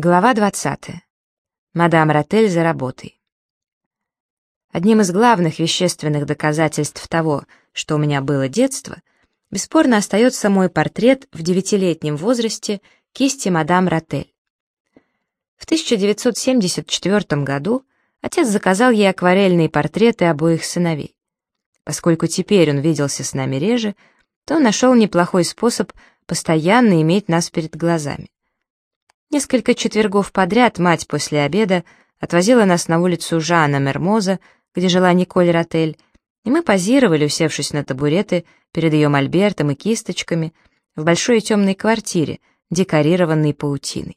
Глава 20. Мадам Ротель за работой. Одним из главных вещественных доказательств того, что у меня было детство, бесспорно остается мой портрет в девятилетнем возрасте кисти мадам Ротель. В 1974 году отец заказал ей акварельные портреты обоих сыновей. Поскольку теперь он виделся с нами реже, то нашел неплохой способ постоянно иметь нас перед глазами. Несколько четвергов подряд мать после обеда отвозила нас на улицу Жана Мермоза, где жила Николь Ротель, и мы позировали, усевшись на табуреты перед ее мольбертом и кисточками в большой темной квартире, декорированной паутиной.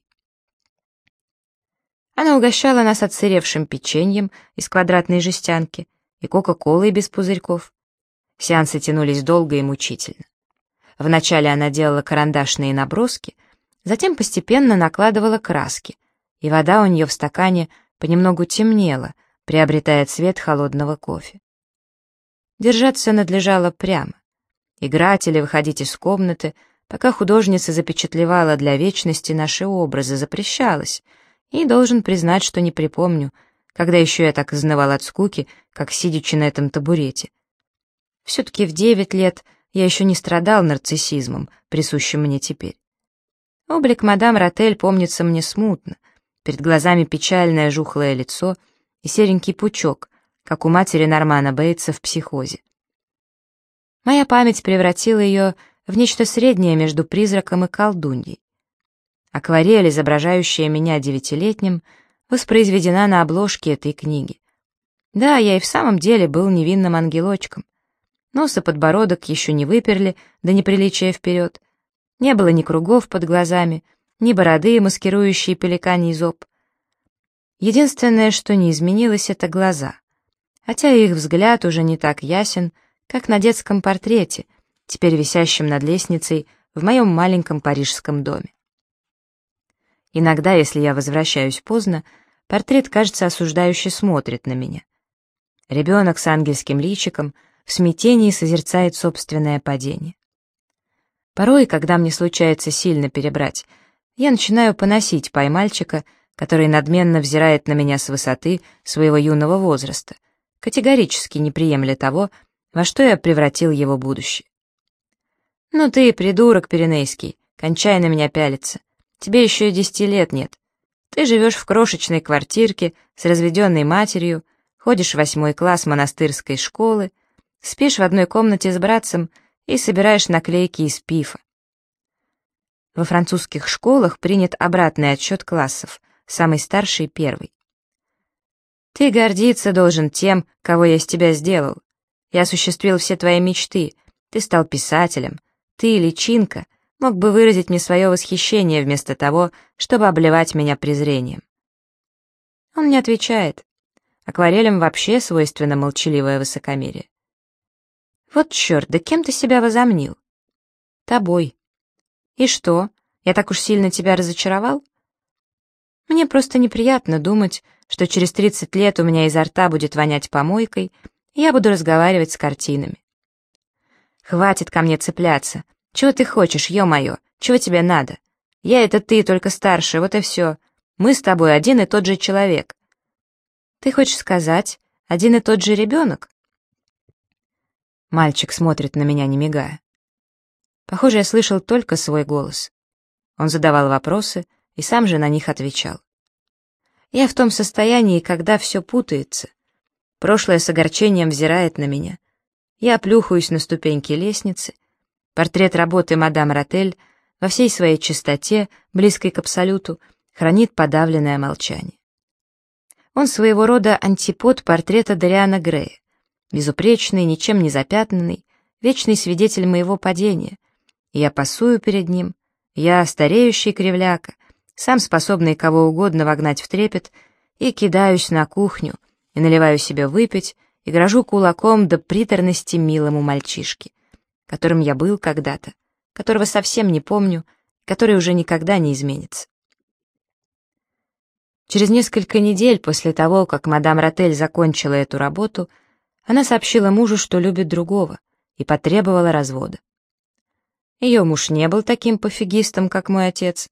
Она угощала нас отсыревшим печеньем из квадратной жестянки и кока-колой без пузырьков. Сеансы тянулись долго и мучительно. Вначале она делала карандашные наброски — Затем постепенно накладывала краски, и вода у нее в стакане понемногу темнела, приобретая цвет холодного кофе. Держаться надлежало прямо. Играть или выходить из комнаты, пока художница запечатлевала для вечности наши образы, запрещалось, и должен признать, что не припомню, когда еще я так изнывал от скуки, как сидячи на этом табурете. Все-таки в девять лет я еще не страдал нарциссизмом, присущим мне теперь. Облик мадам Ротель помнится мне смутно. Перед глазами печальное жухлое лицо и серенький пучок, как у матери Нормана Бейтса в психозе. Моя память превратила ее в нечто среднее между призраком и колдуньей. Акварель, изображающая меня девятилетним, воспроизведена на обложке этой книги. Да, я и в самом деле был невинным ангелочком. Нос и подбородок еще не выперли до неприличия вперед — не было ни кругов под глазами, ни бороды, маскирующие пеликаний зоб. Единственное, что не изменилось, — это глаза. Хотя их взгляд уже не так ясен, как на детском портрете, теперь висящем над лестницей в моем маленьком парижском доме. Иногда, если я возвращаюсь поздно, портрет, кажется, осуждающе смотрит на меня. Ребенок с ангельским личиком в смятении созерцает собственное падение. Порой, когда мне случается сильно перебрать, я начинаю поносить поймальчика, который надменно взирает на меня с высоты своего юного возраста, категорически не приемля того, во что я превратил его будущее. «Ну ты, придурок Пиренейский, кончай на меня пялиться. Тебе еще и десяти лет нет. Ты живешь в крошечной квартирке с разведенной матерью, ходишь в восьмой класс монастырской школы, спишь в одной комнате с братцем и собираешь наклейки из пифа. Во французских школах принят обратный отсчет классов, самый старший — первый. Ты гордиться должен тем, кого я из тебя сделал. Я осуществил все твои мечты, ты стал писателем, ты, личинка, мог бы выразить мне свое восхищение вместо того, чтобы обливать меня презрением. Он не отвечает. Акварелям вообще свойственно молчаливое высокомерие. Вот черт, да кем ты себя возомнил? Тобой. И что, я так уж сильно тебя разочаровал? Мне просто неприятно думать, что через 30 лет у меня изо рта будет вонять помойкой, и я буду разговаривать с картинами. Хватит ко мне цепляться. Чего ты хочешь, ё-моё? Чего тебе надо? Я — это ты, только старше, вот и все. Мы с тобой один и тот же человек. Ты хочешь сказать, один и тот же ребенок? Мальчик смотрит на меня, не мигая. Похоже, я слышал только свой голос. Он задавал вопросы и сам же на них отвечал. Я в том состоянии, когда все путается. Прошлое с огорчением взирает на меня. Я плюхаюсь на ступеньки лестницы. Портрет работы мадам Ротель во всей своей чистоте, близкой к абсолюту, хранит подавленное молчание. Он своего рода антипод портрета Дариана Грея безупречный, ничем не запятнанный, вечный свидетель моего падения. Я пасую перед ним, я стареющий кривляка, сам способный кого угодно вогнать в трепет, и кидаюсь на кухню, и наливаю себе выпить, и грожу кулаком до приторности милому мальчишке, которым я был когда-то, которого совсем не помню, который уже никогда не изменится. Через несколько недель после того, как мадам Ротель закончила эту работу, она сообщила мужу, что любит другого, и потребовала развода. Ее муж не был таким пофигистом, как мой отец.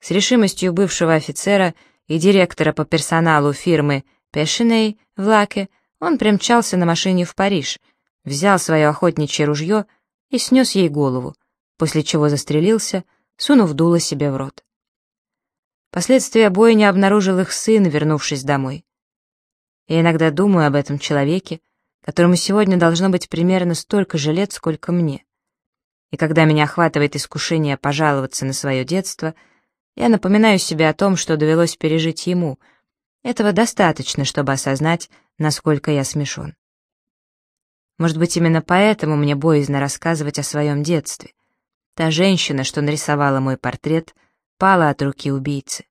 С решимостью бывшего офицера и директора по персоналу фирмы Пешиней в Лаке он примчался на машине в Париж, взял свое охотничье ружье и снес ей голову, после чего застрелился, сунув дуло себе в рот. Последствия бойни обнаружил их сын, вернувшись домой. Я иногда думаю об этом человеке, которому сегодня должно быть примерно столько же лет, сколько мне. И когда меня охватывает искушение пожаловаться на свое детство, я напоминаю себе о том, что довелось пережить ему. Этого достаточно, чтобы осознать, насколько я смешон. Может быть, именно поэтому мне боязно рассказывать о своем детстве. Та женщина, что нарисовала мой портрет, пала от руки убийцы.